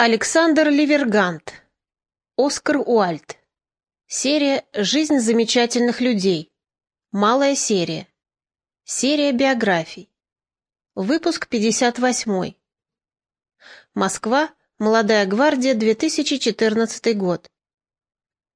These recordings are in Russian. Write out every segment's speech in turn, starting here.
Александр Ливергант. Оскар Уальд. Серия «Жизнь замечательных людей». Малая серия. Серия биографий. Выпуск 58. Москва. Молодая гвардия. 2014 год.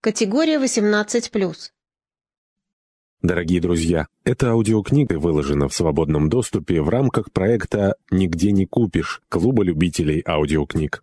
Категория 18+. Дорогие друзья, эта аудиокнига выложена в свободном доступе в рамках проекта «Нигде не купишь» Клуба любителей аудиокниг.